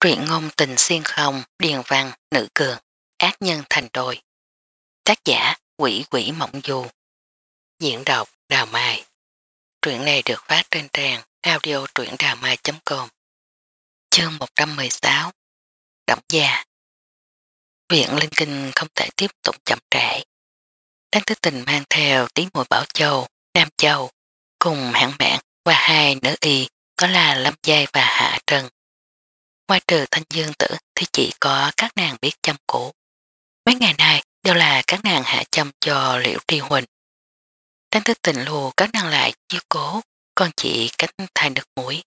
truyện ngôn tình xuyên không, điền văn, nữ cường, ác nhân thành đôi. Tác giả quỷ quỷ mộng du. Diễn đọc Đào Mai. Truyện này được phát trên trang audio truyệnđàmai.com Chương 116 Động gia Viện Linh Kinh không thể tiếp tục chậm trễ. Đáng thức tình mang theo tiếng mùi Bảo Châu, Nam Châu, cùng hãng bạn và hai nữ y có là Lâm Giai và Hạ Trân Ngoài trừ thanh dương tử thì chỉ có các nàng biết chăm cổ. Mấy ngày nay đều là các nàng hạ chăm cho liễu tri huỳnh. Đang thức tình lù các nàng lại chiếu cố, còn chỉ cánh thai được mũi.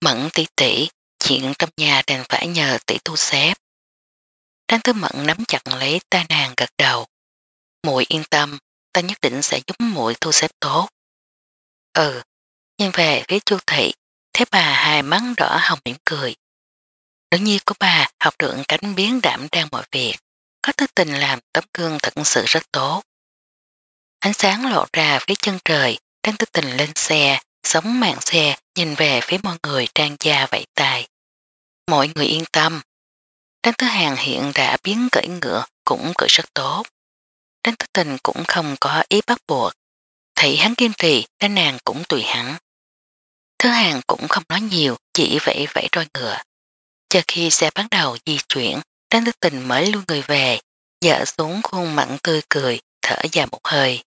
Mẫn tỷ tỷ, chuyện trong nhà đành phải nhờ tỷ tu xếp. Đang thức mẫn nắm chặt lấy tay nàng gật đầu. muội yên tâm, ta nhất định sẽ giúp muội thu xếp tốt. Ừ, nhìn về phía chu thị, thế bà hai mắng đỏ hồng mỉm cười. Nữ nhi của bà học được cánh biến đảm đang mọi việc, có tư tình làm tấm gương thật sự rất tốt. Ánh sáng lộ ra phía chân trời, đang tư tình lên xe, sống mạng xe nhìn về phía mọi người trang gia vẫy tài. Mọi người yên tâm. Đăng Thứ Hàng hiện đã biến cởi ngựa cũng cởi rất tốt. Đăng Thứ Tình cũng không có ý bắt buộc. Thấy hắn kiên trì, đa nàng cũng tùy hắn. Thứ Hàng cũng không nói nhiều, chỉ vẫy vẫy roi ngựa. Chờ khi xe bắt đầu di chuyển, Trang Đức Tình mới lưu người về, dở xuống khuôn mặn tươi cười, thở dài một hơi.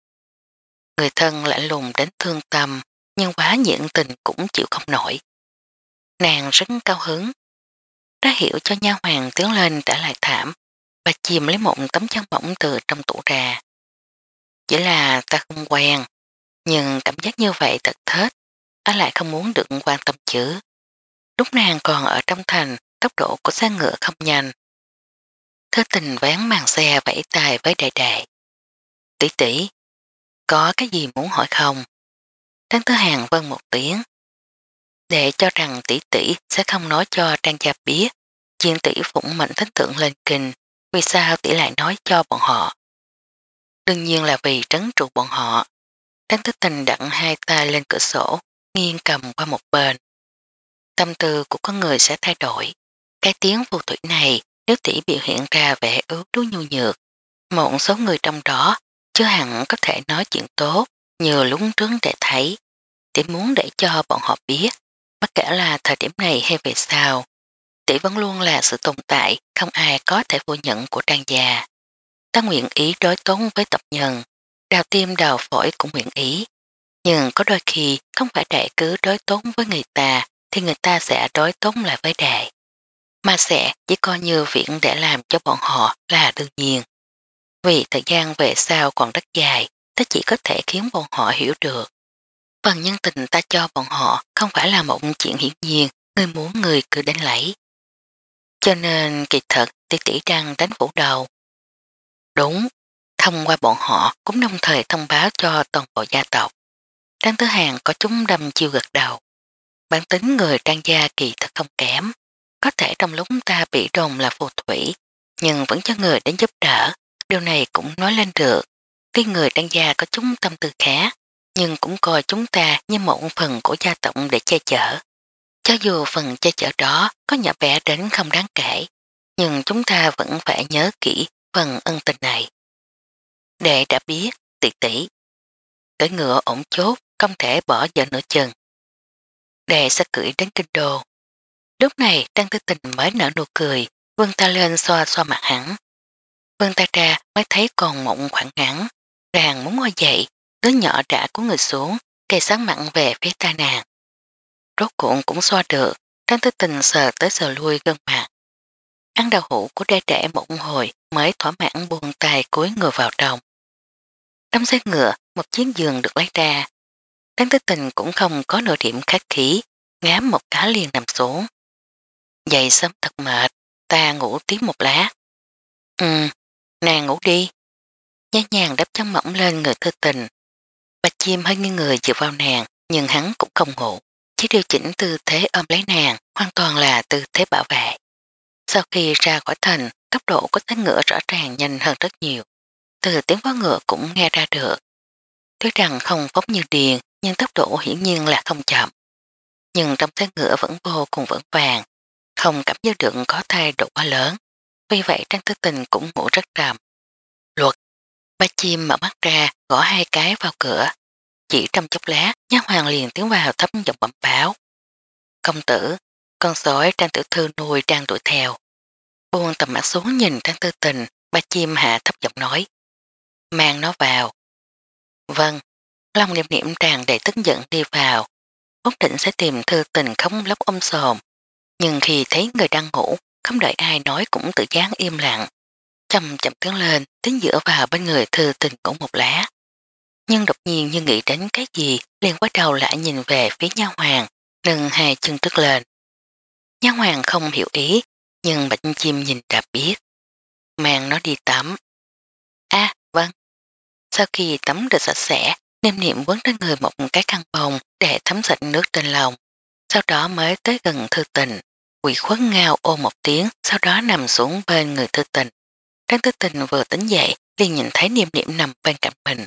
Người thân lại lùng đến thương tâm, nhưng quá nhiện tình cũng chịu không nổi. Nàng rất cao hứng. đã hiểu cho nha hoàng tiếng lên trả lại thảm và chìm lấy một tấm chăn mỏng từ trong tủ ra. Chỉ là ta không quen, nhưng cảm giác như vậy thật thết, ta lại không muốn được quan tâm chứ. Lúc nàng còn ở trong thành, tốc độ của xe ngựa không nhanh. Thơ tình vén màn xe vẫy tay với đại đệ. Tỷ tỷ, có cái gì muốn hỏi không? Trang thứ Hàng vâng một tiếng. Để cho rằng tỷ tỷ sẽ không nói cho Trang Gia biết chuyện tỷ phụng mệnh thích tượng lên kinh, vì sao tỷ lại nói cho bọn họ. Đương nhiên là vì trấn trụ bọn họ. Trang thứ Tình đặn hai tay lên cửa sổ, nghiêng cầm qua một bên. Tâm tư của con người sẽ thay đổi. Cái tiếng phù thủy này nếu tỷ biểu hiện ra vẻ ướt đuối nhu nhược, một số người trong đó chưa hẳn có thể nói chuyện tốt như lúng trướng để thấy. Tỷ muốn để cho bọn họ biết, bất kể là thời điểm này hay về sau, tỷ vẫn luôn là sự tồn tại không ai có thể vô nhận của trang già. Ta nguyện ý đối tốn với tập nhân, đào tim đào phổi cũng nguyện ý. Nhưng có đôi khi không phải đại cứ đối tốn với người ta thì người ta sẽ đối tốn lại với đại mà sẽ chỉ coi như việc để làm cho bọn họ là đương nhiên. Vì thời gian về sau còn rất dài, ta chỉ có thể khiến bọn họ hiểu được. Phần nhân tình ta cho bọn họ không phải là một chuyện hiển nhiên, người muốn người cứ đánh lấy. Cho nên kỳ thật thì tỷ đang đánh vũ đầu. Đúng, thông qua bọn họ cũng đồng thời thông báo cho toàn bộ gia tộc. Trang Tứ Hàng có chúng đâm chiêu gật đầu. Bản tính người trang gia kỳ thật không kém, có thể trong lúc ta bị trồng là phù thủy, nhưng vẫn cho người đến giúp đỡ, điều này cũng nói lên được. Cái người đang già có chúng tâm tư khá, nhưng cũng coi chúng ta như một phần của gia tộc để che chở. Cho dù phần che chở đó có nhỏ bé đến không đáng kể, nhưng chúng ta vẫn phải nhớ kỹ phần ân tình này. Đệ đã biết, tỷ tỷ. Cưỡi ngựa ổn chốt, không thể bỏ giờ nửa chừng. Đệ sẽ cưỡi đến kinh đô, Lúc này Tăng Tư Tình mới nở nụ cười, vương ta lên xoa xoa mặt hắn. vương ta ra mới thấy còn mộng khoảng ngắn, ràng muốn ngồi dậy, đứa nhỏ đã của người xuống, cây sáng mặn về phía ta nàng. Rốt cuộn cũng xoa được, Tăng Tư Tình sờ tới sờ lui gân mặt. Ăn đau hũ của đe trẻ mộng hồi mới thỏa mãn buồn tay cuối ngừa vào trong. Trong xe ngựa, một chiếc giường được lấy ra. tăng tư tình cũng không có nửa điểm khách khí, ngám một cá liền nằm xuống. Dậy sớm thật mệt, ta ngủ tiếp một lát. Ừ, nàng ngủ đi. Nhá nhàng đắp chăn mỏng lên người thư tình. Bạch chim hơi nghiêng người dựa vào nàng, nhưng hắn cũng không ngủ. Chỉ điều chỉnh tư thế ôm lấy nàng, hoàn toàn là tư thế bảo vệ. Sau khi ra khỏi thành, tốc độ của tiếng ngựa rõ ràng nhanh hơn rất nhiều. Từ tiếng vó ngựa cũng nghe ra được. Tuy rằng không phóng như điền, nhưng tốc độ hiển nhiên là không chậm. Nhưng trong tiếng ngựa vẫn vô cùng vững vàng, không cảm giác được có thay đổi quá lớn. Vì vậy Trang Tư Tình cũng ngủ rất trầm. Luật, ba chim mở mắt ra, gõ hai cái vào cửa. Chỉ trong chốc lá, nhát hoàng liền tiến vào thấp giọng bẩm báo. Công tử, con sói Trang Tử Thư nuôi đang đuổi theo. Buông tầm mắt xuống nhìn Trang Tư Tình, ba chim hạ thấp giọng nói. Mang nó vào. Vâng, Long niệm niệm tràn đầy tức giận đi vào. Úc định sẽ tìm thư tình khống lóc ôm sồm, nhưng khi thấy người đang ngủ, không đợi ai nói cũng tự giác im lặng. Chầm chậm tiếng lên, tính giữa vào bên người thư tình cũng một lá. Nhưng đột nhiên như nghĩ đến cái gì, liền quay đầu lại nhìn về phía nha hoàng, nâng hai chân trước lên. Nha hoàng không hiểu ý, nhưng bệnh chim nhìn đã biết. Mang nó đi tắm. a vâng. Sau khi tắm được sạch sẽ, niệm niệm quấn trên người một cái khăn bồng để thấm sạch nước trên lòng. Sau đó mới tới gần thư tình. Quỷ khuất ngao ô một tiếng, sau đó nằm xuống bên người thư tình. Trang tư tình vừa tỉnh dậy, liền nhìn thấy niệm niệm nằm bên cạnh mình.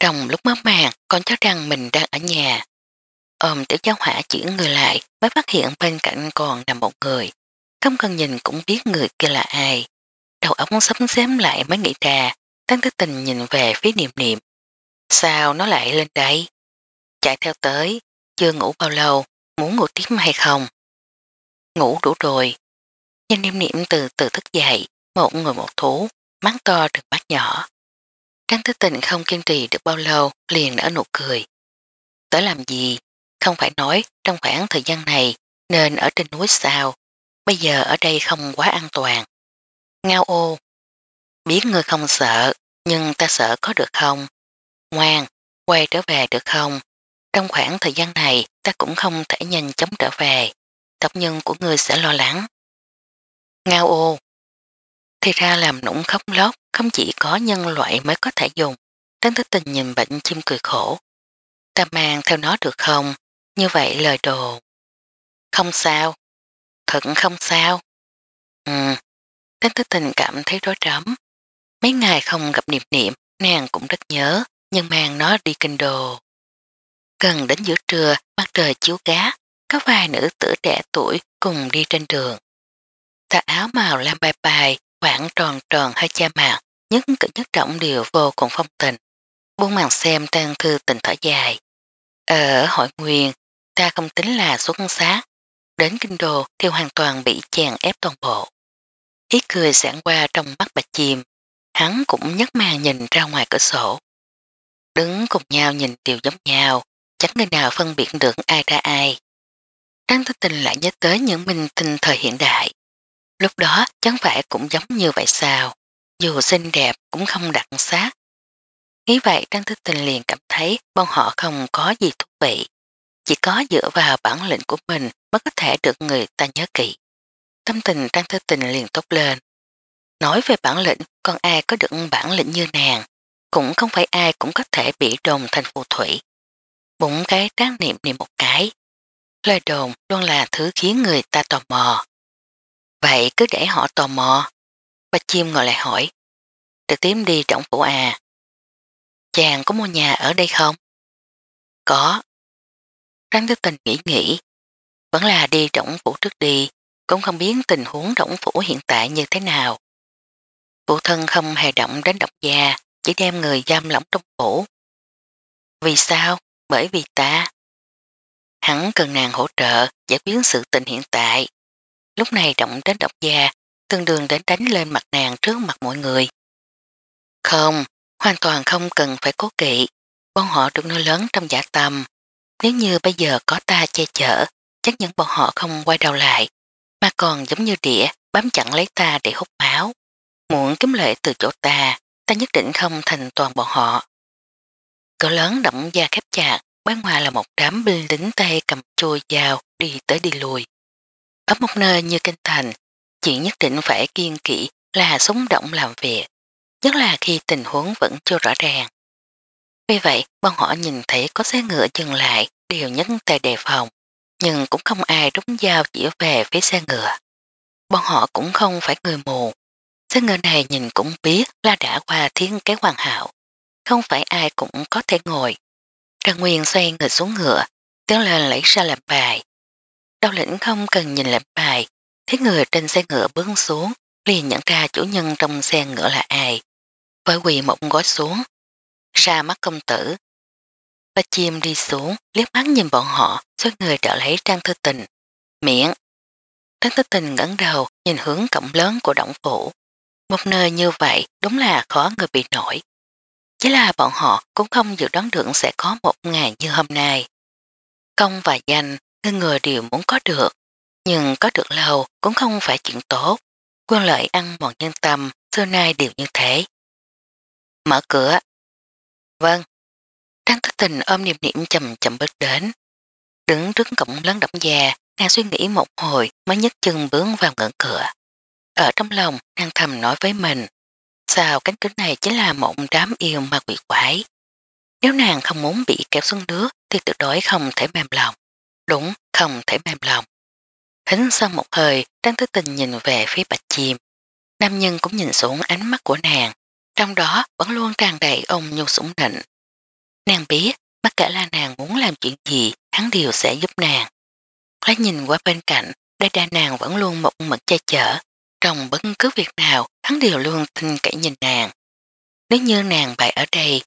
Trong lúc mất màng, con cho rằng mình đang ở nhà. Ôm tiểu giáo hỏa chuyển người lại, mới phát hiện bên cạnh còn nằm một người. Không cần nhìn cũng biết người kia là ai. Đầu ống sấm xém lại mới nghĩ ra, Tăng Tư Tình nhìn về phía niệm niệm. Sao nó lại lên đây? Chạy theo tới, chưa ngủ bao lâu, muốn ngủ tiếp hay không? ngủ đủ rồi. Nhìn niệm niệm từ từ thức dậy, một người một thú, mắt to được mắt nhỏ. Tránh thức tình không kiên trì được bao lâu liền nở nụ cười. Tới làm gì? Không phải nói trong khoảng thời gian này nên ở trên núi sao. Bây giờ ở đây không quá an toàn. Ngao ô. Biết người không sợ, nhưng ta sợ có được không? Ngoan, quay trở về được không? Trong khoảng thời gian này ta cũng không thể nhanh chóng trở về tộc nhân của người sẽ lo lắng. Ngao ô Thì ra làm nũng khóc lóc không chỉ có nhân loại mới có thể dùng. Trấn thức tình nhìn bệnh chim cười khổ. Ta mang theo nó được không? Như vậy lời đồ. Không sao. Thật không sao. Ừ. Trấn thức tình cảm thấy rối rắm. Mấy ngày không gặp niệm niệm, nàng cũng rất nhớ, nhưng mang nó đi kinh đồ. cần đến giữa trưa, mặt trời chiếu gá, có vài nữ tử trẻ tuổi cùng đi trên đường. Tà áo màu lam bài bài, khoảng tròn tròn hơi che mặt, nhất cử nhất trọng đều vô cùng phong tình. Buông màn xem tan thư tình thở dài. Ờ, Ở hội nguyên, ta không tính là xuất sát. Đến kinh đồ thì hoàn toàn bị chèn ép toàn bộ. Ý cười sản qua trong mắt bạch chìm, hắn cũng nhấc màn nhìn ra ngoài cửa sổ. Đứng cùng nhau nhìn đều giống nhau, chẳng người nào phân biệt được ai ra ai. Trang Thư Tình lại nhớ tới những minh tinh thời hiện đại. Lúc đó chẳng phải cũng giống như vậy sao, dù xinh đẹp cũng không đặc sắc. Nghĩ vậy Trang Thư Tình liền cảm thấy bọn họ không có gì thú vị, chỉ có dựa vào bản lĩnh của mình mới có thể được người ta nhớ kỹ. Tâm tình Trang Thư Tình liền tốt lên. Nói về bản lĩnh, còn ai có được bản lĩnh như nàng, cũng không phải ai cũng có thể bị đồn thành phù thủy. Bụng cái tráng niệm niệm một cái, lời đồn luôn là thứ khiến người ta tò mò. Vậy cứ để họ tò mò. Bạch chim ngồi lại hỏi. Trực tiếp đi trọng phủ à. Chàng có mua nhà ở đây không? Có. Răng thức tình nghĩ nghĩ. Vẫn là đi trọng phủ trước đi. Cũng không biết tình huống trọng phủ hiện tại như thế nào. Phụ thân không hề động đến độc gia, chỉ đem người giam lỏng trong phủ. Vì sao? Bởi vì ta hắn cần nàng hỗ trợ giải quyết sự tình hiện tại. Lúc này động đến độc gia, tương đương đến đánh lên mặt nàng trước mặt mọi người. Không, hoàn toàn không cần phải cố kỵ, bọn họ được nuôi lớn trong giả tâm. Nếu như bây giờ có ta che chở, chắc những bọn họ không quay đầu lại, mà còn giống như đĩa bám chặn lấy ta để hút máu. Muốn kiếm lệ từ chỗ ta, ta nhất định không thành toàn bọn họ. Cửa lớn động gia khép chặt, Bên ngoài là một đám binh lính tay cầm chùi dao đi tới đi lùi. Ở một nơi như kinh thành, chỉ nhất định phải kiên kỵ là sống động làm việc, nhất là khi tình huống vẫn chưa rõ ràng. Vì vậy, bọn họ nhìn thấy có xe ngựa dừng lại đều nhấn tay đề phòng, nhưng cũng không ai rút dao chỉ về phía xe ngựa. Bọn họ cũng không phải người mù. Xe ngựa này nhìn cũng biết là đã qua thiên kế hoàn hảo, không phải ai cũng có thể ngồi trang Nguyên xoay người xuống ngựa, tiếng lên lấy ra lệnh bài. Đau lĩnh không cần nhìn lệnh bài, thấy người trên xe ngựa bướng xuống, liền nhận ra chủ nhân trong xe ngựa là ai. Với quỳ mộng gói xuống, ra mắt công tử. Ba chim đi xuống, liếc mắt nhìn bọn họ, xoay người trở lấy trang thư tình. Miệng! Trang thư tình ngẩn đầu, nhìn hướng cổng lớn của động phủ. Một nơi như vậy đúng là khó người bị nổi. Chỉ là bọn họ cũng không dự đoán được sẽ có một ngày như hôm nay. Công và danh, người người đều muốn có được, nhưng có được lâu cũng không phải chuyện tốt. Quân lợi ăn mòn nhân tâm, xưa nay đều như thế. Mở cửa. Vâng. Trang thức tình ôm niềm niệm chậm chậm bước đến. Đứng trước cổng lớn đậm già, nàng suy nghĩ một hồi mới nhấc chân bướng vào ngưỡng cửa. Ở trong lòng, nàng thầm nói với mình. Sao cánh cửa này chính là một đám yêu mà quỷ quái. Nếu nàng không muốn bị kéo xuống nước thì tuyệt đối không thể mềm lòng. Đúng, không thể mềm lòng. Hính sau một hơi, đang thứ tình nhìn về phía bạch chim. Nam nhân cũng nhìn xuống ánh mắt của nàng, trong đó vẫn luôn tràn đầy ông nhu sủng nịnh. Nàng biết, bất kể là nàng muốn làm chuyện gì, hắn đều sẽ giúp nàng. Lá nhìn qua bên cạnh, đây đa nàng vẫn luôn mộng mực che chở, trong bất cứ việc nào hắn đều luôn tin cậy nhìn nàng. Nếu như nàng bại ở đây,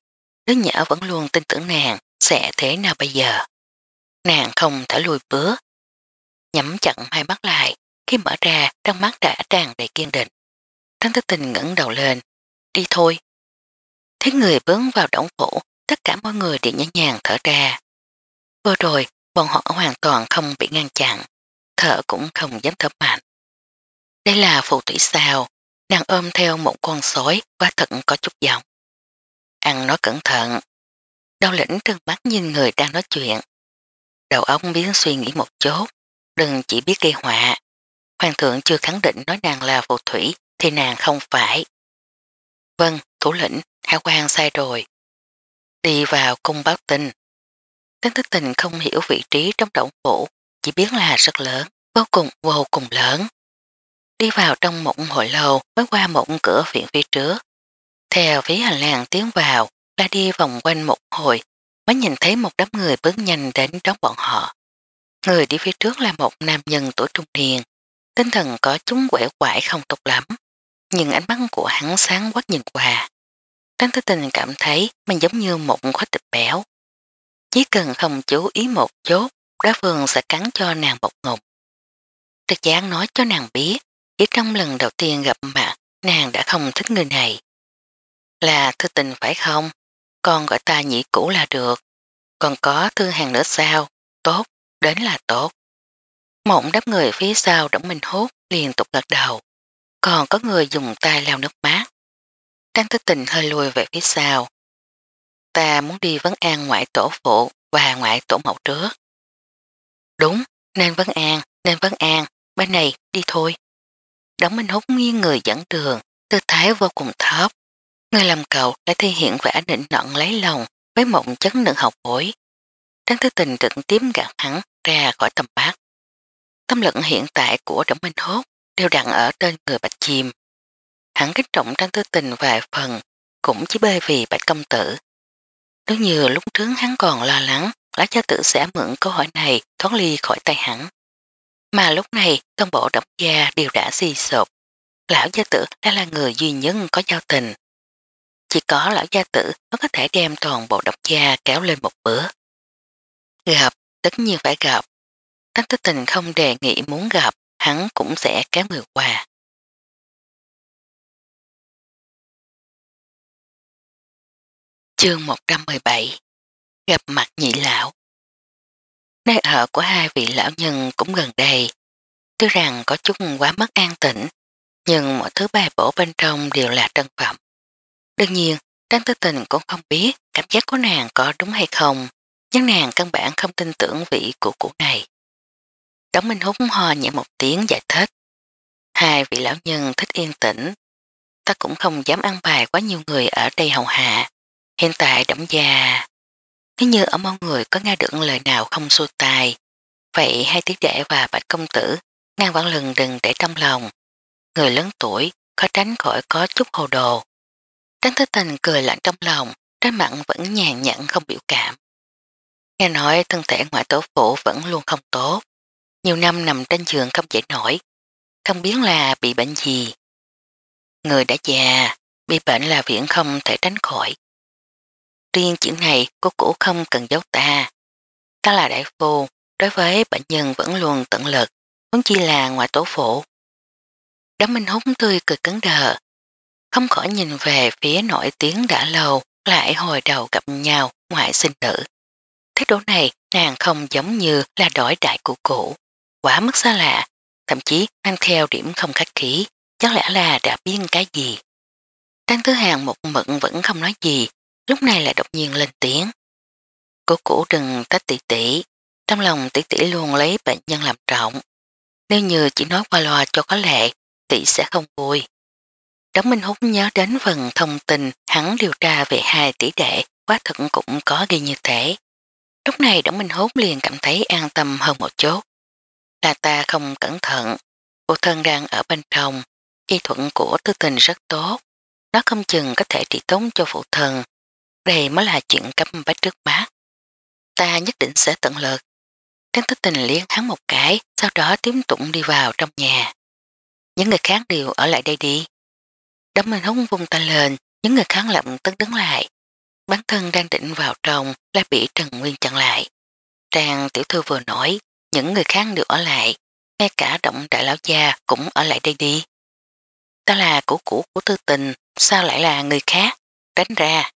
đứa nhỏ vẫn luôn tin tưởng nàng sẽ thế nào bây giờ. Nàng không thể lùi bứa. Nhắm chặn hai mắt lại, khi mở ra trong mắt đã tràn đầy kiên định. Thánh thức tình ngẩng đầu lên. Đi thôi. Thấy người bướng vào động phủ, tất cả mọi người đều nhẹ nhàng thở ra. Vừa rồi, bọn họ hoàn toàn không bị ngăn chặn. Thở cũng không dám thở mạnh. Đây là phù thủy sao, nàng ôm theo một con sói, quá thật có chút giọng. Ăn nói cẩn thận. Đau lĩnh trừng mắt nhìn người đang nói chuyện. Đầu óc biến suy nghĩ một chốt, đừng chỉ biết gây họa. Hoàng thượng chưa khẳng định nói nàng là phù thủy, thì nàng không phải. Vâng, thủ lĩnh, hạ quan sai rồi. Đi vào cung báo tin. Tấn thức tình không hiểu vị trí trong động phủ, chỉ biết là rất lớn, vô cùng vô cùng lớn đi vào trong một hội lầu mới qua một cửa viện phía trước. Theo phía hành lang tiến vào là đi vòng quanh một hồi mới nhìn thấy một đám người bước nhanh đến trong bọn họ. Người đi phía trước là một nam nhân tuổi trung niên, tinh thần có chúng quẻ quải không tốt lắm, nhưng ánh mắt của hắn sáng quá nhìn qua. Trang tư tình cảm thấy mình giống như một khóa tịch béo. Chỉ cần không chú ý một chốt, đá phương sẽ cắn cho nàng bọc ngục. Trực gián nói cho nàng biết chỉ trong lần đầu tiên gặp mặt, nàng đã không thích người này. Là thư tình phải không? Con gọi ta nhị cũ là được. Còn có thư hàng nữa sao? Tốt, đến là tốt. Mộng đáp người phía sau đổng mình hốt liên tục gật đầu. Còn có người dùng tay lao nước mát. Trang thư tình hơi lùi về phía sau. Ta muốn đi vấn an ngoại tổ phụ và ngoại tổ mẫu trước. Đúng, nên vấn an, nên vấn an, bên này đi thôi. Đống Minh Húc nghiêng người dẫn đường, tư thái vô cùng thấp. Người làm cậu đã thể hiện vẻ định nọn lấy lòng với mộng chấn nữ học bối. Trang Thứ Tình trực tiếp gạt hắn ra khỏi tầm bát. Tâm lực hiện tại của Đống Minh Hốt đều đặn ở trên người Bạch Chim. Hắn kích trọng Trang Thứ Tình vài phần cũng chỉ bê vì Bạch Công Tử. Nếu như lúc trước hắn còn lo lắng lá cha tử sẽ mượn câu hỏi này thoát ly khỏi tay hắn. Mà lúc này tân bộ độc gia đều đã suy sụp. Lão gia tử đã là người duy nhất có giao tình. Chỉ có lão gia tử mới có thể đem toàn bộ độc gia kéo lên một bữa. Gặp, tất nhiên phải gặp. Tánh tư tình không đề nghị muốn gặp, hắn cũng sẽ kéo người qua. Chương 117 Gặp mặt nhị lão Nơi ở của hai vị lão nhân cũng gần đây. Tuy rằng có chút quá mất an tĩnh, nhưng mọi thứ bài bổ bên trong đều là trân phẩm. Đương nhiên, Trang Tư Tình cũng không biết cảm giác của nàng có đúng hay không, nhưng nàng căn bản không tin tưởng vị của cụ này. đóng Minh Húc ho nhẹ một tiếng giải thích. Hai vị lão nhân thích yên tĩnh. Ta cũng không dám ăn bài quá nhiều người ở đây hầu hạ. Hiện tại đóng già nếu như ở mong người có nghe được lời nào không xua tài, vậy hai tiết đệ và bạch công tử ngang vẫn lừng đừng để trong lòng. Người lớn tuổi khó tránh khỏi có chút hồ đồ. Tránh thức tình cười lạnh trong lòng, trái mặn vẫn nhàn nhẫn không biểu cảm. Nghe nói thân thể ngoại tổ phụ vẫn luôn không tốt. Nhiều năm nằm trên giường không dậy nổi. Không biết là bị bệnh gì. Người đã già, bị bệnh là viễn không thể tránh khỏi riêng chữ này cô cũ không cần giấu ta. Ta là đại phu, đối với bệnh nhân vẫn luôn tận lực, muốn chi là ngoại tổ phụ. Đám Minh Húng tươi cười cứng đờ, không khỏi nhìn về phía nổi tiếng đã lâu, lại hồi đầu gặp nhau ngoại sinh nữ. Thế độ này nàng không giống như là đổi đại cụ cũ, quá mức xa lạ, thậm chí mang theo điểm không khách khí, chắc lẽ là đã biết cái gì. Trang Thứ Hàng một mực vẫn không nói gì, lúc này lại đột nhiên lên tiếng. Cô cũ đừng tách tỷ tỷ, trong lòng tỷ tỷ luôn lấy bệnh nhân làm trọng. Nếu như chỉ nói qua loa cho có lệ, tỷ sẽ không vui. Đống Minh Húc nhớ đến phần thông tin hắn điều tra về hai tỷ đệ, quá thật cũng có ghi như thế. Lúc này Đống Minh Húc liền cảm thấy an tâm hơn một chút. Là ta không cẩn thận, cô thân đang ở bên trong, y thuận của tư tình rất tốt. Nó không chừng có thể trị tống cho phụ thần, đây mới là chuyện cấp bách trước mắt. Ta nhất định sẽ tận lực. Trang thức tình liếc hắn một cái, sau đó tiếp tụng đi vào trong nhà. Những người khác đều ở lại đây đi. Đám mình húng vung tay lên, những người khác lặng tức đứng lại. Bản thân đang định vào trong, lại bị Trần Nguyên chặn lại. Trang tiểu thư vừa nói, những người khác đều ở lại, ngay cả động đại lão gia cũng ở lại đây đi. Ta là củ củ của tư tình, sao lại là người khác? Tránh ra.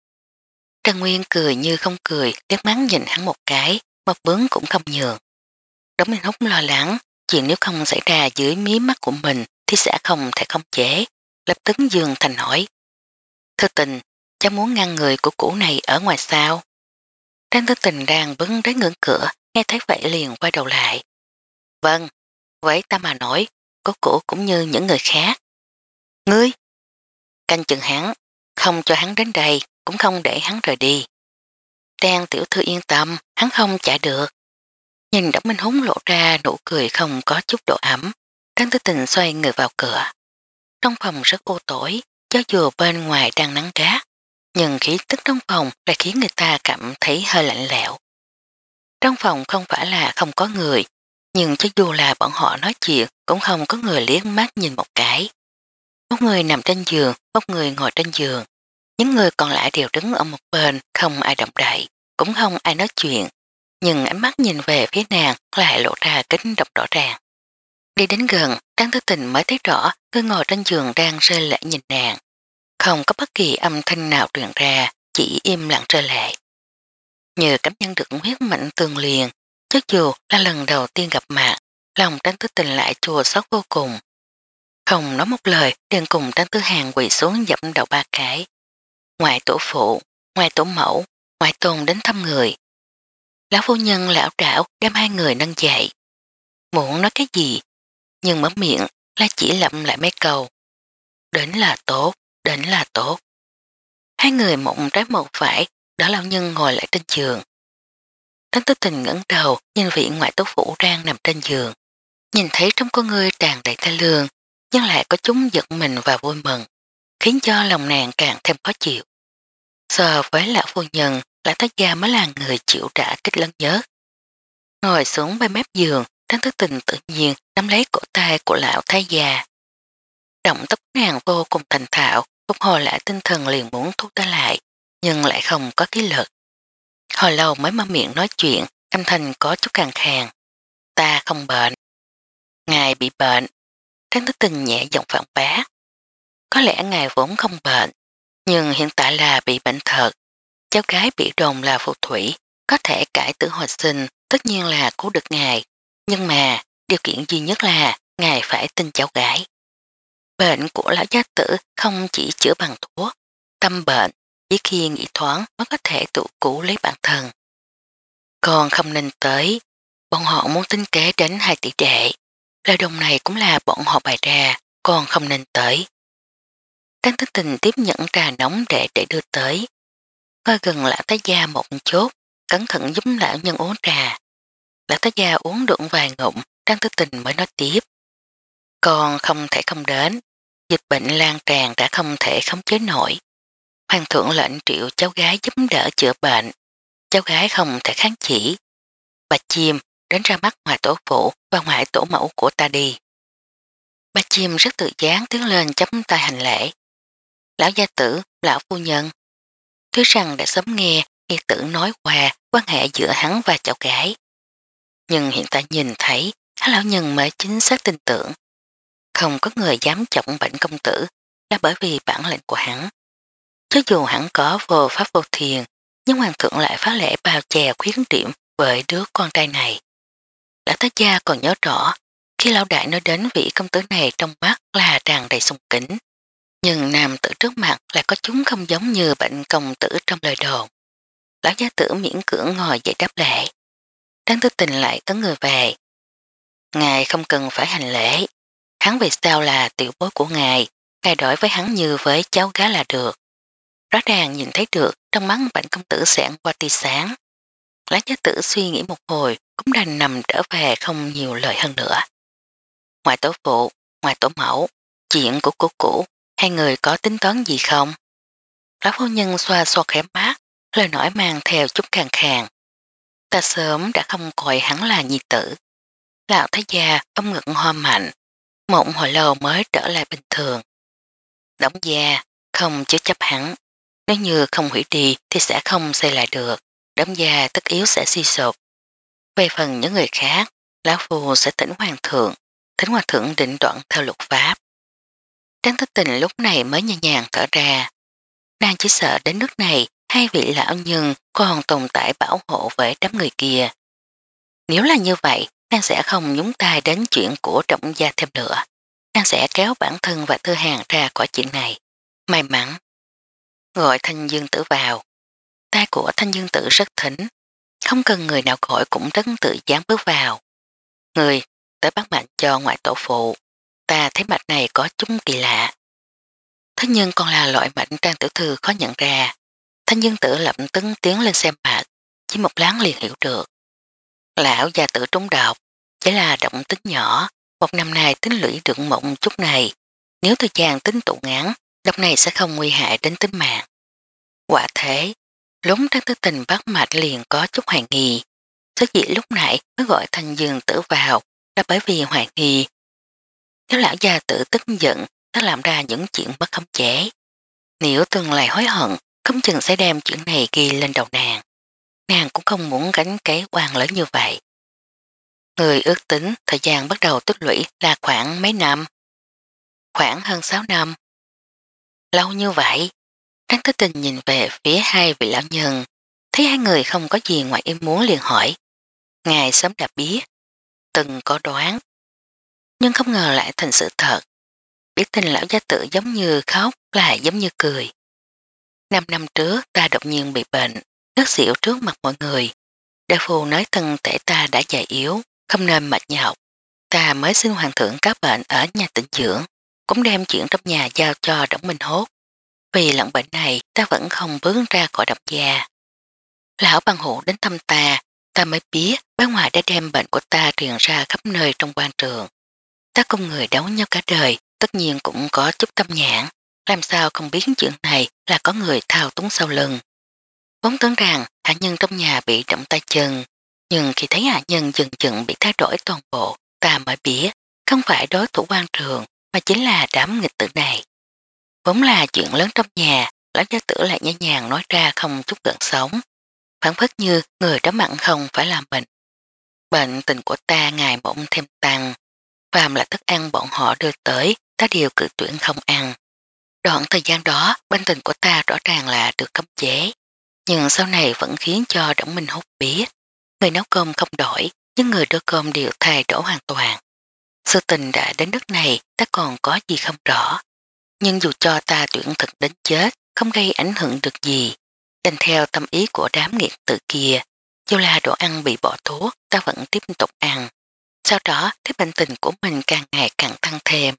Trần Nguyên cười như không cười, tiếc mắng nhìn hắn một cái, một bướng cũng không nhường. Đống Minh Húc lo lắng, chuyện nếu không xảy ra dưới mí mắt của mình thì sẽ không thể không chế, lập tức dường thành hỏi. Thưa tình, cháu muốn ngăn người của cũ này ở ngoài sao? Trang thức tình đang bứng đến ngưỡng cửa, nghe thấy vậy liền quay đầu lại. Vâng, vậy ta mà nói, có cũ cũng như những người khác. Ngươi, canh chừng hắn, không cho hắn đến đây, cũng không để hắn rời đi. Tàn tiểu thư yên tâm, hắn không chạy được. Nhìn Đỗ Minh Húng lộ ra nụ cười không có chút độ ẩm, Đăng Tư Tình xoay người vào cửa. Trong phòng rất ô tối, cho dù bên ngoài đang nắng rát, nhưng khí tức trong phòng lại khiến người ta cảm thấy hơi lạnh lẽo. Trong phòng không phải là không có người, nhưng cho dù là bọn họ nói chuyện cũng không có người liếc mắt nhìn một cái. Một người nằm trên giường, một người ngồi trên giường. Những người còn lại đều đứng ở một bên, không ai động đậy, cũng không ai nói chuyện. Nhưng ánh mắt nhìn về phía nàng lại lộ ra kính độc rõ ràng. Đi đến gần, Trang Thư Tình mới thấy rõ người ngồi trên giường đang rơi lệ nhìn nàng. Không có bất kỳ âm thanh nào truyền ra, chỉ im lặng rơi lệ. Như cảm nhận được huyết mạnh tương liền, chứ dù là lần đầu tiên gặp mặt, lòng Trang Thư Tình lại chua xót vô cùng. Không nói một lời, liền cùng Trang Tư Hàng quỳ xuống dẫm đầu ba cái ngoài tổ phụ, ngoài tổ mẫu, ngoài tôn đến thăm người. Lão phu nhân lão đảo đem hai người nâng dậy. Muốn nói cái gì, nhưng mở miệng là chỉ lậm lại mấy câu. Đến là tốt, đến là tốt. Hai người mộng trái một phải, đó lão nhân ngồi lại trên giường. Thánh tứ tình ngẩn đầu nhìn vị ngoại tổ phụ đang nằm trên giường. Nhìn thấy trong con người tràn đầy tha lương, nhưng lại có chúng giận mình và vui mừng khiến cho lòng nàng càng thêm khó chịu. Sờ với lão phu nhân, lão tác gia mới là người chịu trả kích lớn nhất. Ngồi xuống bên mép giường, Trang thức Tình tự nhiên nắm lấy cổ tay của lão thái già. Động tóc nàng vô cùng thành thạo, phục hồi lại tinh thần liền muốn thu ta lại, nhưng lại không có khí lực. Hồi lâu mới mở miệng nói chuyện, âm thanh có chút càng khàng. Ta không bệnh. Ngài bị bệnh. Trang thức Tình nhẹ giọng phản bác. Có lẽ ngài vốn không bệnh, nhưng hiện tại là bị bệnh thật. Cháu gái bị đồn là phù thủy, có thể cải tử hồi sinh, tất nhiên là cứu được ngài. Nhưng mà, điều kiện duy nhất là ngài phải tin cháu gái. Bệnh của lão gia tử không chỉ chữa bằng thuốc, tâm bệnh, chỉ khi nghỉ thoáng mới có thể tự cứu lấy bản thân. Còn không nên tới, bọn họ muốn tính kế đến hai tỷ đệ. Lời đồng này cũng là bọn họ bày ra, còn không nên tới. Tăng Tính Tình tiếp nhận trà nóng để để đưa tới. Coi gần lão tá gia một chút, cẩn thận giúp lão nhân uống trà. Lão tá gia uống được vài ngụm, Tăng Tính Tình mới nói tiếp. còn không thể không đến, dịch bệnh lan tràn đã không thể khống chế nổi. Hoàng thượng lệnh triệu cháu gái giúp đỡ chữa bệnh. Cháu gái không thể kháng chỉ. Bà chim đến ra mắt ngoài tổ phụ và ngoài tổ mẫu của ta đi. Bà chim rất tự giác tiến lên chấm tay hành lễ lão gia tử, lão phu nhân. Thứ rằng đã sớm nghe nghe tử nói qua quan hệ giữa hắn và cháu gái. Nhưng hiện tại nhìn thấy, hắn lão nhân mới chính xác tin tưởng. Không có người dám trọng bệnh công tử là bởi vì bản lệnh của hắn. Cho dù hắn có vô pháp vô thiền, nhưng hoàng thượng lại phá lễ bao chè khuyến điểm với đứa con trai này. Lão tác gia còn nhớ rõ, khi lão đại nói đến vị công tử này trong mắt là tràn đầy sung kính, nhưng nam tử trước mặt lại có chúng không giống như bệnh công tử trong lời đồn. Lão gia tử miễn cưỡng ngồi dậy đáp lễ. Đáng tư tình lại có người về. Ngài không cần phải hành lễ. Hắn về sao là tiểu bối của ngài, ngài đổi với hắn như với cháu gái là được. Rõ ràng nhìn thấy được trong mắt bệnh công tử sẹn qua tia sáng. lão gia tử suy nghĩ một hồi cũng đành nằm trở về không nhiều lời hơn nữa. Ngoài tổ phụ, ngoài tổ mẫu, chuyện của cô cũ hai người có tính toán gì không? Lão phu nhân xoa xoa khẽ mát, lời nói mang theo chút càng khàng. Ta sớm đã không coi hắn là nhị tử. Lão thái gia âm ngực hoa mạnh, mộng hồi lâu mới trở lại bình thường. Đóng gia, không chứa chấp hắn. Nếu như không hủy đi thì sẽ không xây lại được. Đóng gia tất yếu sẽ suy sụp. Về phần những người khác, Lão Phu sẽ tỉnh hoàng thượng. Thánh hoàng thượng định đoạn theo luật pháp. Trang thất tình lúc này mới nhẹ nhàng thở ra. Đang chỉ sợ đến nước này, hai vị lão nhân còn tồn tại bảo hộ với đám người kia. Nếu là như vậy, nàng sẽ không nhúng tay đến chuyện của trọng gia thêm nữa. Nàng sẽ kéo bản thân và thư hàng ra khỏi chuyện này. May mắn. Gọi thanh dương tử vào. Tay của thanh dương tử rất thỉnh. Không cần người nào gọi cũng rất tự dám bước vào. Người, tới bắt mạnh cho ngoại tổ phụ ta thấy mạch này có chút kỳ lạ. Thế nhưng còn là loại mạch trang tiểu thư khó nhận ra. thế nhưng tử lậm tấn tiến lên xem mạch, chỉ một láng liền hiểu được. Lão già tử trúng độc, chỉ là động tính nhỏ, một năm nay tính lũy được mộng chút này. Nếu thời gian tính tụ ngắn, độc này sẽ không nguy hại đến tính mạng. Quả thế, lúng trang tư tình bắt mạch liền có chút hoài nghi. Sở dĩ lúc nãy mới gọi thanh dương tử vào là bởi vì hoài nghi nếu lão già tự tức giận, đã làm ra những chuyện bất khống chế. Nếu tương lại hối hận, không chừng sẽ đem chuyện này ghi lên đầu nàng. Nàng cũng không muốn gánh cái quan lớn như vậy. Người ước tính thời gian bắt đầu tích lũy là khoảng mấy năm? Khoảng hơn 6 năm. Lâu như vậy, Tráng Thế Tình nhìn về phía hai vị lão nhân, thấy hai người không có gì ngoài ý muốn liền hỏi. Ngài sớm đã biết, từng có đoán nhưng không ngờ lại thành sự thật. Biết tình lão gia tự giống như khóc lại giống như cười. Năm năm trước ta đột nhiên bị bệnh, nước xỉu trước mặt mọi người. Đại phù nói thân thể ta đã già yếu, không nên mệt nhọc. Ta mới xin hoàng thượng các bệnh ở nhà tỉnh dưỡng, cũng đem chuyện trong nhà giao cho Đổng Minh Hốt. Vì lặng bệnh này ta vẫn không bước ra khỏi độc già. Lão bằng hữu đến thăm ta, ta mới biết bác ngoài đã đem bệnh của ta truyền ra khắp nơi trong quan trường. Ta cùng người đấu nhau cả đời, tất nhiên cũng có chút tâm nhãn, làm sao không biết chuyện này là có người thao túng sau lưng. Vốn tưởng rằng hạ nhân trong nhà bị trọng tay chân, nhưng khi thấy hạ nhân dần dần bị thay đổi toàn bộ, ta mới biết không phải đối thủ quan trường mà chính là đám nghịch tử này. Vốn là chuyện lớn trong nhà, lãnh gia tử lại nhẹ nhàng nói ra không chút gần sống, phản phất như người đó mặn không phải là mình. Bệnh tình của ta ngày mộng thêm tăng, phàm là thức ăn bọn họ đưa tới, ta đều cự tuyển không ăn. Đoạn thời gian đó, bên tình của ta rõ ràng là được cấm chế, nhưng sau này vẫn khiến cho Đổng Minh Húc biết. Người nấu cơm không đổi, những người đưa cơm đều thay đổi hoàn toàn. Sự tình đã đến nước này, ta còn có gì không rõ. Nhưng dù cho ta tuyển thực đến chết, không gây ảnh hưởng được gì. Đành theo tâm ý của đám nghiện tự kia, dù là đồ ăn bị bỏ thuốc, ta vẫn tiếp tục ăn. Sau đó thấy bệnh tình của mình càng ngày càng tăng thêm,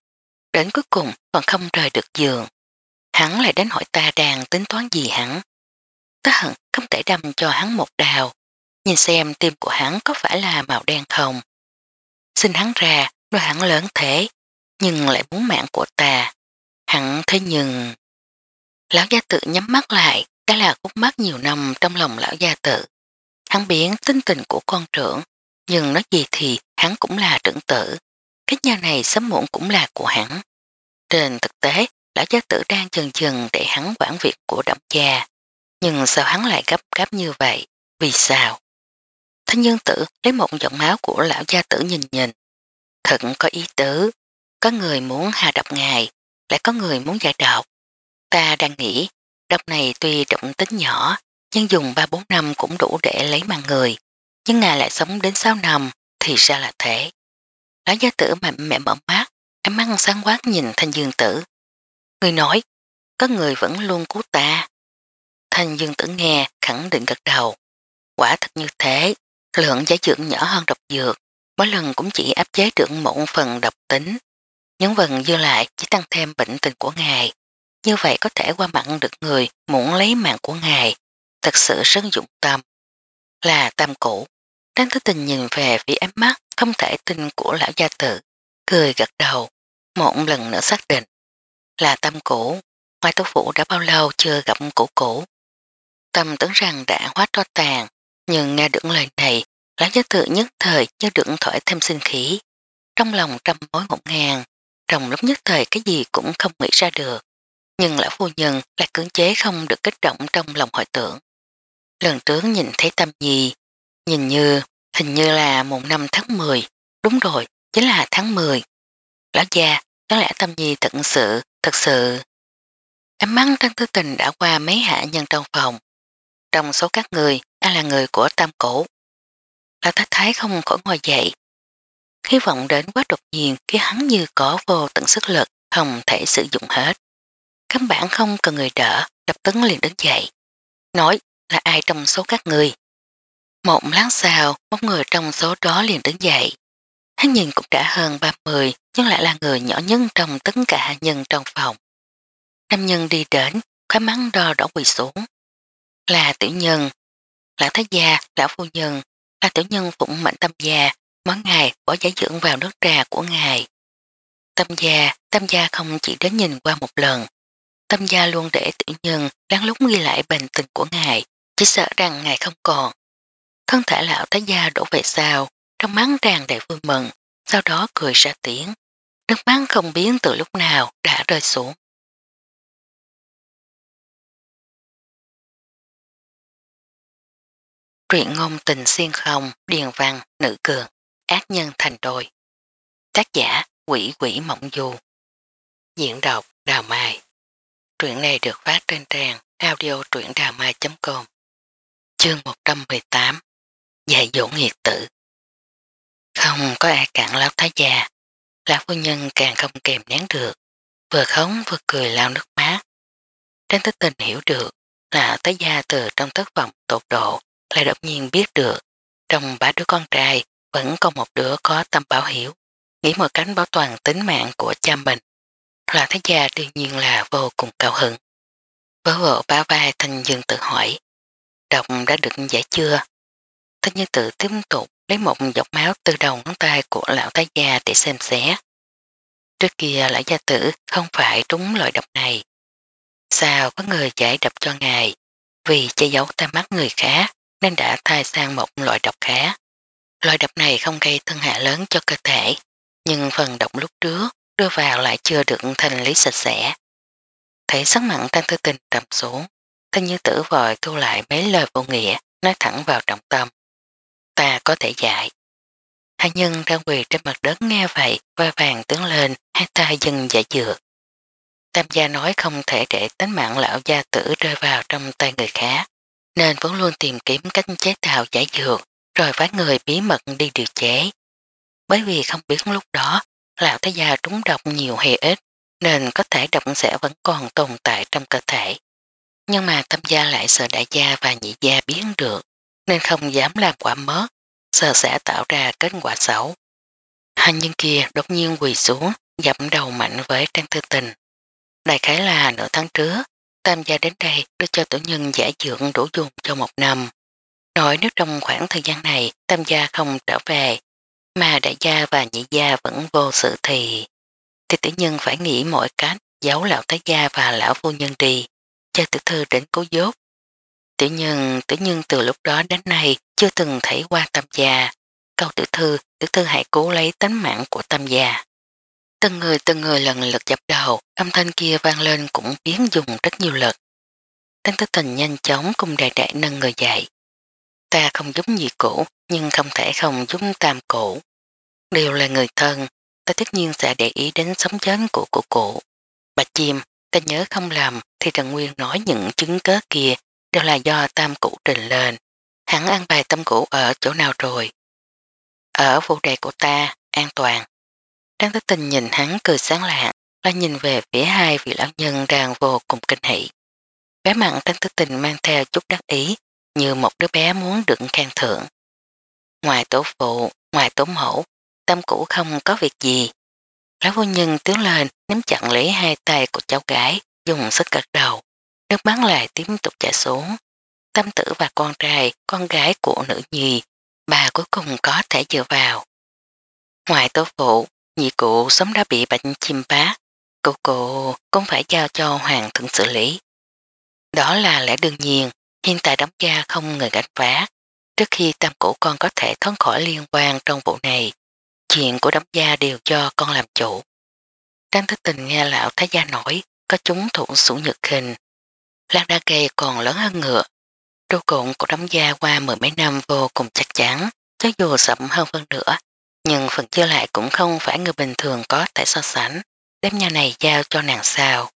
đến cuối cùng còn không rời được giường. Hắn lại đến hỏi ta đang tính toán gì hắn. Ta hận không thể đâm cho hắn một đào, nhìn xem tim của hắn có phải là màu đen không. Xin hắn ra, nói hắn lớn thế, nhưng lại muốn mạng của ta. Hắn thế nhưng... Lão gia tự nhắm mắt lại, đã là khúc mắt nhiều năm trong lòng lão gia tự. Hắn biến tính tình của con trưởng, nhưng nói gì thì hắn cũng là trưởng tử, cái nhà này sớm muộn cũng là của hắn. Trên thực tế, lão gia tử đang chừng chừng để hắn quản việc của động gia. Nhưng sao hắn lại gấp gáp như vậy? Vì sao? Thanh nhân tử lấy một giọng máu của lão gia tử nhìn nhìn. Thật có ý tứ. Có người muốn hạ độc ngài, lại có người muốn giải độc. Ta đang nghĩ, độc này tuy trọng tính nhỏ, nhưng dùng 3-4 năm cũng đủ để lấy mạng người. Nhưng ngài lại sống đến 6 năm, thì ra là thế. Lão gia tử mạnh mẽ mở mắt, em mắt sáng quát nhìn thanh dương tử. Người nói, có người vẫn luôn cứu ta. Thanh dương tử nghe, khẳng định gật đầu. Quả thật như thế, lượng giải dược nhỏ hơn độc dược, mỗi lần cũng chỉ áp chế được một phần độc tính. Những phần dư lại chỉ tăng thêm bệnh tình của ngài. Như vậy có thể qua mặn được người muốn lấy mạng của ngài, thật sự rất dụng tâm. Là tam cũ, đang thức tình nhìn về phía ánh mắt không thể tin của lão gia tự cười gật đầu, một lần nữa xác định. Là tâm cũ, ngoài tố phụ đã bao lâu chưa gặp cũ cũ. Tâm tưởng rằng đã hóa to tàn, nhưng nghe được lời này, lão gia tự nhất thời như được thổi thêm sinh khí. Trong lòng trăm mối một ngàn, trong lúc nhất thời cái gì cũng không nghĩ ra được. Nhưng lão phu nhân lại cưỡng chế không được kích động trong lòng hội tưởng. Lần trước nhìn thấy tâm nhi, Nhìn như, hình như là một năm tháng 10, đúng rồi, chính là tháng 10. Lão gia, có lẽ tâm nhi thật sự, thật sự. em mắt Trang Tư Tình đã qua mấy hạ nhân trong phòng. Trong số các người, ai là người của tam cổ? Lão thái thái không khỏi ngồi dậy. Hy vọng đến quá đột nhiên khi hắn như có vô tận sức lực, không thể sử dụng hết. Căn bản không cần người đỡ, lập tấn liền đứng dậy. Nói là ai trong số các người? Một lát sau, một người trong số đó liền đứng dậy. Hắn nhìn cũng đã hơn 30 nhưng lại là người nhỏ nhất trong tất cả nhân trong phòng. Nam nhân đi đến, khóa mắng đo đỏ quỳ xuống. Là tiểu nhân, là thái gia, lão phu nhân, là tiểu nhân phụng mệnh tâm gia, mỗi ngày bỏ giải dưỡng vào nước trà của ngài. Tâm gia, tâm gia không chỉ đến nhìn qua một lần. Tâm gia luôn để tiểu nhân lắng lúc ghi lại bệnh tình của ngài, chỉ sợ rằng ngài không còn. Thân thể lão tá gia đổ về sao, trong mắt tràn đầy vui mừng, sau đó cười ra tiếng. Nước mắt không biến từ lúc nào đã rơi xuống. Truyện ngôn tình xuyên không, điền văn, nữ cường, ác nhân thành đôi. Tác giả quỷ quỷ mộng du. Diễn đọc Đào Mai. Truyện này được phát trên trang audio truyệnđàmai.com Chương 118 dạy dỗ nghiệt tử. Không có ai cản lão thái gia, lão phu nhân càng không kèm nén được, vừa khống vừa cười lao nước mát. Tránh tích tình hiểu được là thái gia từ trong thất vọng tột độ lại đột nhiên biết được trong ba đứa con trai vẫn còn một đứa có tâm bảo hiểu, nghĩ một cánh bảo toàn tính mạng của cha mình. Là thái gia đương nhiên là vô cùng cao hứng. Vớ vợ ba vai thanh dương tự hỏi, đọc đã được giải chưa? Thích Như tự tiếp tục lấy một giọt máu từ đầu ngón tay của lão thái gia để xem xé. Trước kia lão gia tử không phải trúng loại độc này. Sao có người giải độc cho ngài? Vì che giấu ta mắt người khác nên đã thay sang một loại độc khác. Loại độc này không gây thương hại lớn cho cơ thể, nhưng phần độc lúc trước đưa vào lại chưa được thành lý sạch sẽ. Thấy sắc mặn tan thư tình trầm xuống, thanh như tử vội thu lại mấy lời vô nghĩa, nói thẳng vào trọng tâm ta có thể dạy. Hai nhân đang quỳ trên mặt đất nghe vậy, và vàng tướng lên, hai tay dừng giải dược. Tam gia nói không thể để tính mạng lão gia tử rơi vào trong tay người khác, nên vẫn luôn tìm kiếm cách chế tạo giải dược, rồi phát người bí mật đi điều chế. Bởi vì không biết lúc đó, lão thái gia trúng độc nhiều hay ít, nên có thể độc sẽ vẫn còn tồn tại trong cơ thể. Nhưng mà tâm gia lại sợ đại gia và nhị gia biến được, nên không dám làm quả mất, sợ sẽ tạo ra kết quả xấu. Hai nhân kia đột nhiên quỳ xuống, dặm đầu mạnh với Trang Tư Tình. Đại khái là nửa tháng trước, Tam gia đến đây đưa cho tổ nhân giải dưỡng đủ dùng cho một năm. Nói nếu trong khoảng thời gian này Tam gia không trở về, mà đại gia và nhị gia vẫn vô sự thì, thì tiểu nhân phải nghĩ mọi cách giấu lão thái gia và lão phu nhân đi. cho tử thư đến cố dốt Tiểu nhân, tiểu nhân từ lúc đó đến nay chưa từng thấy qua tam gia. Câu tử thư, tử thư hãy cố lấy tánh mạng của tam gia. Từng người từng người lần lượt dập đầu, âm thanh kia vang lên cũng biến dùng rất nhiều lực. Tăng tử tình nhanh chóng cùng đại đại nâng người dậy. Ta không giúp gì cũ, nhưng không thể không giúp tam cũ. Đều là người thân, ta tất nhiên sẽ để ý đến sống chết của cụ cụ. Bà chim, ta nhớ không làm thì Trần Nguyên nói những chứng cớ kia đều là do tam cũ trình lên. Hắn an bài tâm cũ ở chỗ nào rồi? Ở vụ đề của ta, an toàn. Trang thức tình nhìn hắn cười sáng lạng, là nhìn về phía hai vị lão nhân đang vô cùng kinh hỷ. Bé mặn Trang thức tình mang theo chút đắc ý, như một đứa bé muốn đựng khen thưởng. Ngoài tổ phụ, ngoài tổ mẫu, tâm cũ không có việc gì. Lão vô nhân tiếng lên nắm chặn lấy hai tay của cháu gái, dùng sức gật đầu. Nước bắn lại tiếp tục chạy xuống. Tâm tử và con trai, con gái của nữ nhì, bà cuối cùng có thể dựa vào. Ngoài tố phụ, nhị cụ sống đã bị bệnh chim bá, cụ cụ cũng phải giao cho hoàng thượng xử lý. Đó là lẽ đương nhiên, hiện tại đóng gia không người gánh vá. Trước khi tâm cụ con có thể thoát khỏi liên quan trong vụ này, chuyện của đóng gia đều cho con làm chủ. Trang thức tình nghe lão thái gia nổi, có chúng thủ sủ nhật hình, Lạc Đa Kỳ còn lớn hơn ngựa. Đô cụn của đóng gia qua mười mấy năm vô cùng chắc chắn, cho dù sậm hơn phân nữa, nhưng phần chưa lại cũng không phải người bình thường có thể so sánh, đem nhà này giao cho nàng sao.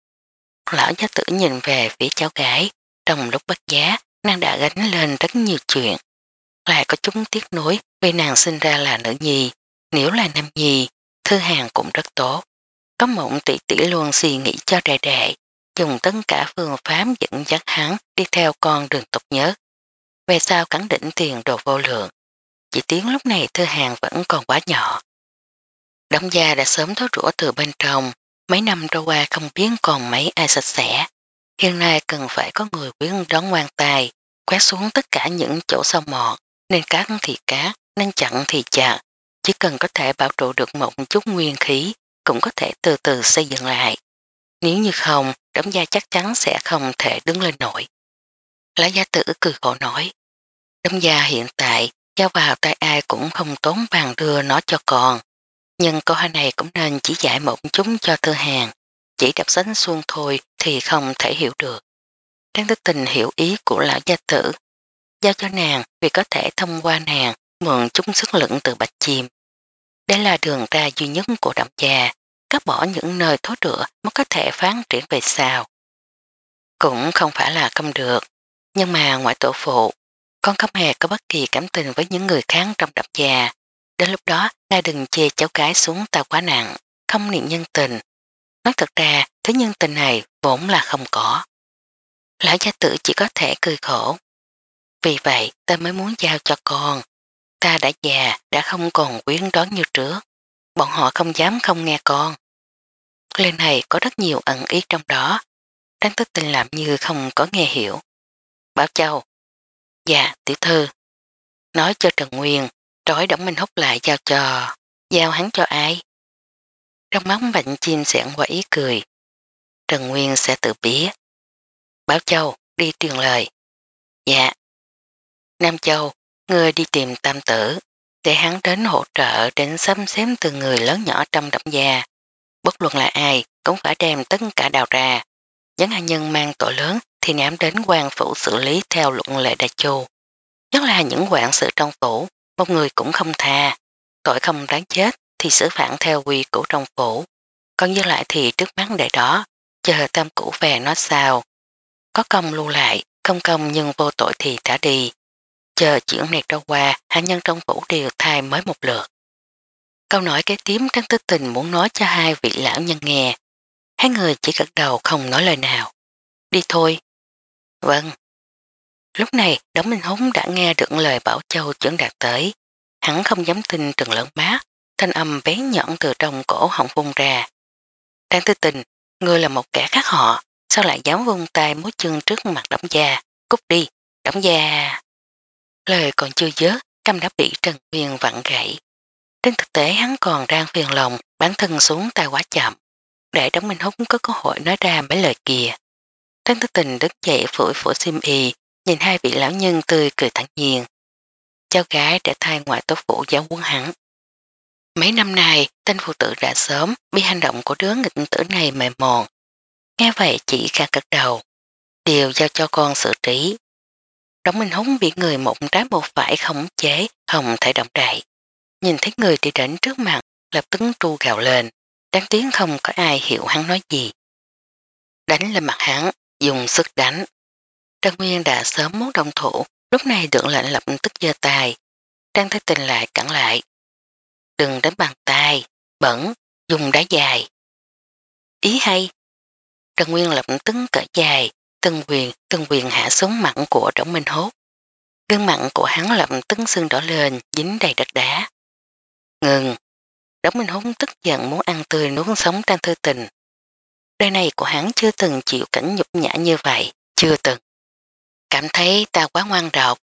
Lão gia tử nhìn về phía cháu gái, trong lúc bất giá, nàng đã gánh lên rất nhiều chuyện. Lại có chúng tiếc nuối vì nàng sinh ra là nữ nhi, nếu là nam nhi, thư hàng cũng rất tốt. Có mộng tỷ tỷ luôn suy nghĩ cho đệ đệ, dùng tất cả phương pháp dẫn dắt hắn đi theo con đường tục nhớ Về sau cắn đỉnh tiền đồ vô lượng, chỉ tiếng lúc này thư hàng vẫn còn quá nhỏ. Đống gia đã sớm tháo rũa từ bên trong, mấy năm trôi qua không biết còn mấy ai sạch sẽ. Hiện nay cần phải có người quyến đón quan tài, quét xuống tất cả những chỗ sâu mọt, nên cát thì cát, nên chặn thì chặn. Chỉ cần có thể bảo trụ được một chút nguyên khí, cũng có thể từ từ xây dựng lại. Nếu như không, đống gia chắc chắn sẽ không thể đứng lên nổi. Lá gia tử cười khổ nói, đống gia hiện tại giao vào tay ai cũng không tốn vàng đưa nó cho con. Nhưng câu hỏi này cũng nên chỉ giải một chúng cho thư hàng, chỉ đọc sánh xuông thôi thì không thể hiểu được. Đáng thức tình hiểu ý của lão gia tử, giao cho nàng vì có thể thông qua nàng mượn chúng sức lượng từ bạch chim. Đây là đường ta duy nhất của động gia, cắt bỏ những nơi thối rửa mới có thể phát triển về sao. Cũng không phải là không được, nhưng mà ngoại tổ phụ, con không hề có bất kỳ cảm tình với những người khác trong đập già. Đến lúc đó, ta đừng chê cháu gái xuống ta quá nặng, không niệm nhân tình. Nói thật ra, thứ nhân tình này vốn là không có. Lão gia tử chỉ có thể cười khổ. Vì vậy, ta mới muốn giao cho con. Ta đã già, đã không còn quyến đón như trước bọn họ không dám không nghe con. Lên này có rất nhiều ẩn ý trong đó, đáng tức tình làm như không có nghe hiểu. Bảo Châu, dạ tiểu thư, nói cho Trần Nguyên, trói Đổng mình Húc lại giao cho, giao hắn cho ai? Trong mắt bệnh chim sẽ qua ý cười, Trần Nguyên sẽ tự biết. Bảo Châu, đi truyền lời. Dạ. Nam Châu, ngươi đi tìm tam tử, thì hắn đến hỗ trợ đến xâm xếm từ người lớn nhỏ trong đậm gia. Bất luận là ai cũng phải đem tất cả đào ra. Những hạ nhân mang tội lớn thì ném đến quan phủ xử lý theo luận lệ đại chu. Nhất là những quản sự trong phủ, một người cũng không tha. Tội không đáng chết thì xử phản theo quy củ trong phủ. Còn như lại thì trước mắt để đó, chờ tam cũ về nói sao. Có công lưu lại, không công nhưng vô tội thì thả đi. Chờ chuyện này trâu qua, hạ nhân trong phủ đều thay mới một lượt. Câu nói cái tiếp Trang Tư Tình muốn nói cho hai vị lão nhân nghe. Hai người chỉ gật đầu không nói lời nào. Đi thôi. Vâng. Lúc này, Đống Minh Húng đã nghe được lời Bảo Châu chuẩn đạt tới. Hắn không dám tin trừng lớn mát, thanh âm bé nhọn từ trong cổ họng vung ra. Trang Tư Tình, ngươi là một kẻ khác họ, sao lại dám vung tay múa chân trước mặt Đống Gia? Cút đi, Đống Gia... Lời còn chưa dớt, căm đã bị Trần Huyền vặn gãy. Trên thực tế hắn còn đang phiền lòng, bản thân xuống tay quá chậm, để Đống Minh Húc có cơ hội nói ra mấy lời kia. Trần Thức Tình đứng dậy phủi phủi sim y, nhìn hai vị lão nhân tươi cười thẳng nhiên. Cháu gái đã thay ngoại tốt phụ giáo quân hắn. Mấy năm nay, tên phụ tử đã sớm bị hành động của đứa nghịch tử này mềm mòn. Nghe vậy chỉ khá cực đầu. Điều giao cho con xử trí. Đóng Minh Húng bị người một trái một phải khống chế, không thể động đậy. Nhìn thấy người đi đến trước mặt, lập tức tru gào lên. Đáng tiếng không có ai hiểu hắn nói gì. Đánh lên mặt hắn, dùng sức đánh. trần Nguyên đã sớm muốn đồng thủ, lúc này được lệnh lập tức giơ tay. Trang Thái Tình lại cản lại. Đừng đánh bàn tay, bẩn, dùng đá dài. Ý hay. Trần Nguyên lập tức cỡ dài, từng quyền, từng quyền hạ xuống mặn của Đổng Minh Hốt. Gương mặn của hắn lập tức xương đỏ lên, dính đầy đất đá. Ngừng! Đổng Minh Hốt tức giận muốn ăn tươi nuốt sống Trang Thư Tình. Đời này của hắn chưa từng chịu cảnh nhục nhã như vậy, chưa từng. Cảm thấy ta quá ngoan độc.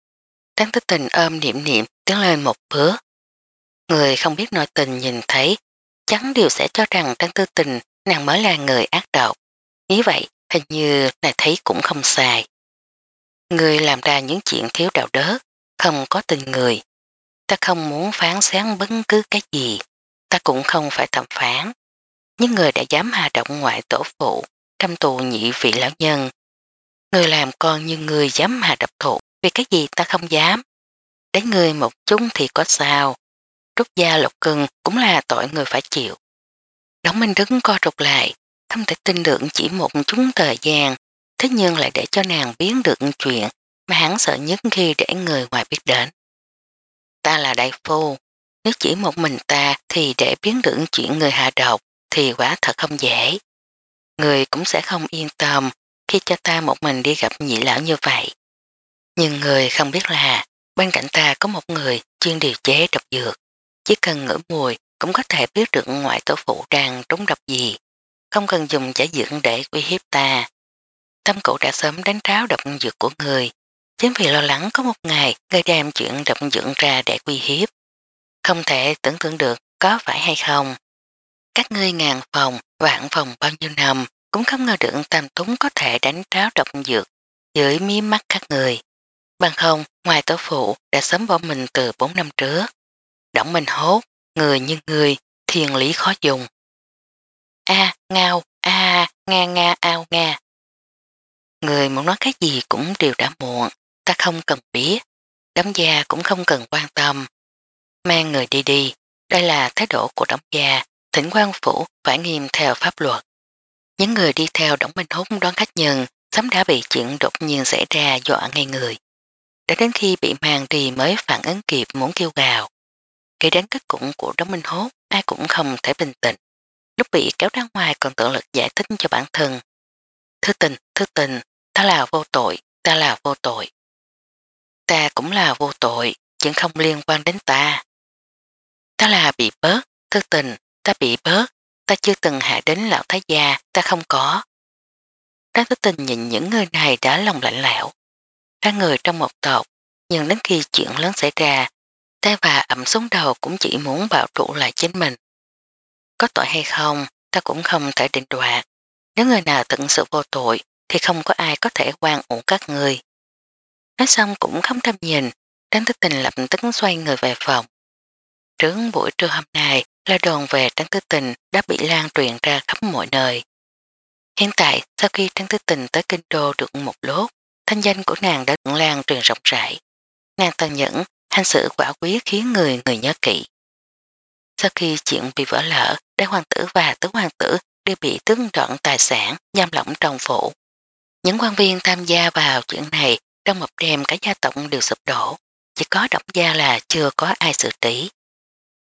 Trang Thư Tình ôm niệm niệm tiến lên một bữa Người không biết nội tình nhìn thấy, chắn đều sẽ cho rằng Trang tư Tình nàng mới là người ác độc. Như vậy hình như này thấy cũng không xài. Người làm ra những chuyện thiếu đạo đớ, không có tình người. Ta không muốn phán sáng bất cứ cái gì, ta cũng không phải thẩm phán. Những người đã dám hạ động ngoại tổ phụ, căm tù nhị vị lão nhân. Người làm con như người dám hạ độc thụ, vì cái gì ta không dám. Đánh người một chúng thì có sao. Rút da lộc cưng cũng là tội người phải chịu. Đóng Minh đứng co rụt lại, không thể tin được chỉ một chút thời gian, thế nhưng lại để cho nàng biến được chuyện mà hắn sợ nhất khi để người ngoài biết đến. Ta là đại phu, nếu chỉ một mình ta thì để biến được chuyện người hạ độc thì quả thật không dễ. Người cũng sẽ không yên tâm khi cho ta một mình đi gặp nhị lão như vậy. Nhưng người không biết là bên cạnh ta có một người chuyên điều chế độc dược. Chỉ cần ngửi mùi cũng có thể biết được ngoại tổ phụ đang trúng độc gì không cần dùng giải dưỡng để quy hiếp ta. Tâm cụ đã sớm đánh tráo độc dược của người, chính vì lo lắng có một ngày người đem chuyện độc dưỡng ra để quy hiếp. Không thể tưởng tượng được có phải hay không. Các ngươi ngàn phòng, vạn phòng bao nhiêu năm cũng không ngờ được tam túng có thể đánh tráo độc dược dưới mí mắt các người. Bằng không, ngoài tổ phụ đã sớm bỏ mình từ 4 năm trước. Động mình hốt, người như người, thiền lý khó dùng a ngao a à, nga nga ao nga. Người muốn nói cái gì cũng đều đã muộn, ta không cần biết, đám gia cũng không cần quan tâm. Mang người đi đi, đây là thái độ của đám gia, thỉnh quan phủ phải nghiêm theo pháp luật. Những người đi theo Đống Minh Húc đón khách nhân sớm đã bị chuyện đột nhiên xảy ra dọa ngay người. Đã đến khi bị mang đi mới phản ứng kịp muốn kêu gào. Kể đánh kết cục của Đống Minh Hốt, ai cũng không thể bình tĩnh lúc bị kéo ra ngoài còn tự lực giải thích cho bản thân. Thứ tình, thứ tình, ta là vô tội, ta là vô tội. Ta cũng là vô tội, chuyện không liên quan đến ta. Ta là bị bớt, thứ tình, ta bị bớt, ta chưa từng hạ đến lão thái gia, ta không có. Đáng thứ tình nhìn những người này đã lòng lạnh lẽo. ta người trong một tộc, nhưng đến khi chuyện lớn xảy ra, tay và ẩm xuống đầu cũng chỉ muốn bảo trụ lại chính mình có tội hay không ta cũng không thể định đoạt. Nếu người nào tận sự vô tội thì không có ai có thể quan ủ các người. Nói xong cũng không thăm nhìn, Tránh Tư Tình lập tức xoay người về phòng. Trước buổi trưa hôm nay là đồn về Tránh Tư Tình đã bị lan truyền ra khắp mọi nơi. Hiện tại, sau khi Tránh Tư Tình tới Kinh Đô được một lốt, thanh danh của nàng đã được lan truyền rộng rãi. Nàng tần nhẫn, hành sự quả quý khiến người người nhớ kỹ. Sau khi chuyện bị vỡ lỡ, đại hoàng tử và tứ hoàng tử đều bị tướng trọn tài sản giam lỏng trong phủ. Những quan viên tham gia vào chuyện này trong một đêm cả gia tộc đều sụp đổ, chỉ có độc gia là chưa có ai xử trí.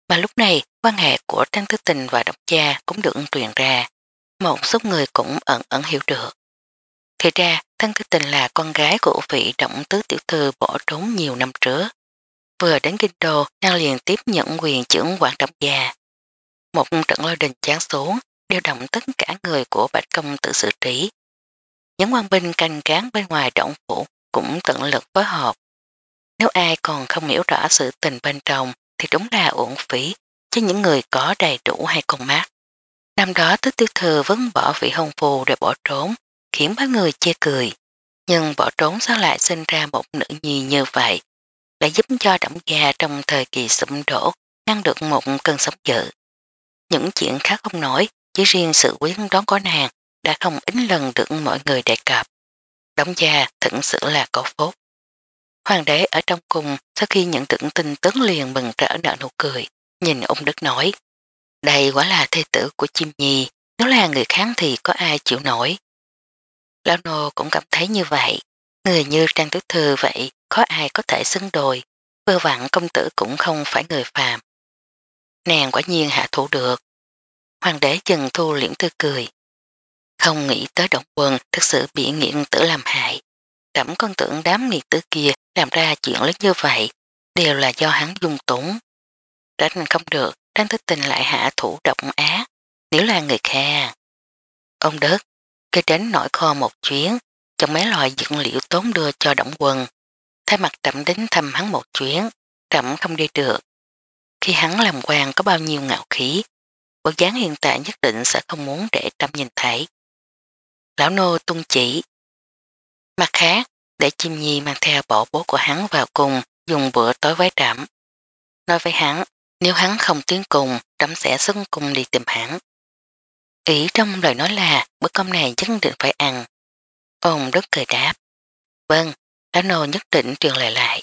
Mà lúc này quan hệ của Trang Thứ Tình và độc gia cũng được truyền ra, một số người cũng ẩn ẩn hiểu được. Thì ra, Thân Thứ Tình là con gái của vị động tứ tiểu thư bỏ trốn nhiều năm trước. Vừa đến Kinh Đô, nàng liền tiếp nhận quyền trưởng quản độc gia một trận lôi đình chán xuống, điều động tất cả người của bạch công tự xử trí. Những quan binh canh cán bên ngoài động phủ cũng tận lực phối hợp. Nếu ai còn không hiểu rõ sự tình bên trong thì đúng là uổng phí cho những người có đầy đủ hay con mát Năm đó tức tiêu thừa vẫn bỏ vị hôn phù để bỏ trốn, khiến ba người chê cười. Nhưng bỏ trốn sao lại sinh ra một nữ nhi như vậy, lại giúp cho đẩm gia trong thời kỳ sụm đổ ngăn được một cơn sóng dữ. Những chuyện khác không nổi, chỉ riêng sự quyến đoán có nàng đã không ít lần được mọi người đề cập. Đóng gia thật sự là có phốt. Hoàng đế ở trong cung, sau khi nhận tưởng tin tức liền mừng rỡ nở nụ cười, nhìn ông Đức nói. Đây quả là thê tử của chim nhi, nếu là người kháng thì có ai chịu nổi. Lão Nô cũng cảm thấy như vậy, người như Trang Tứ Thư vậy có ai có thể xứng đồi, vừa vặn công tử cũng không phải người phàm nàng quả nhiên hạ thủ được. Hoàng đế chừng thu liễm tươi cười. Không nghĩ tới động quân thực sự bị nghiện tử làm hại. Đẩm con tưởng đám nghiệt tử kia làm ra chuyện lớn như vậy đều là do hắn dung túng. Đánh không được, đang thức tình lại hạ thủ động á, nếu là người khe. Ông đất cây đến nổi kho một chuyến, trong mấy loại dược liệu tốn đưa cho động quân. Thay mặt trẩm đến thăm hắn một chuyến, trẩm không đi được, khi hắn làm quan có bao nhiêu ngạo khí, bộ dáng hiện tại nhất định sẽ không muốn để Trâm nhìn thấy. Lão nô tung chỉ. Mặt khác, để chim nhi mang theo bỏ bố của hắn vào cùng dùng bữa tối với Trâm. Nói với hắn, nếu hắn không tiến cùng, Trâm sẽ xuất cùng đi tìm hắn. Ý trong lời nói là bữa cơm này nhất định phải ăn. Ông Đức cười đáp. Vâng, lão nô nhất định truyền lời lại.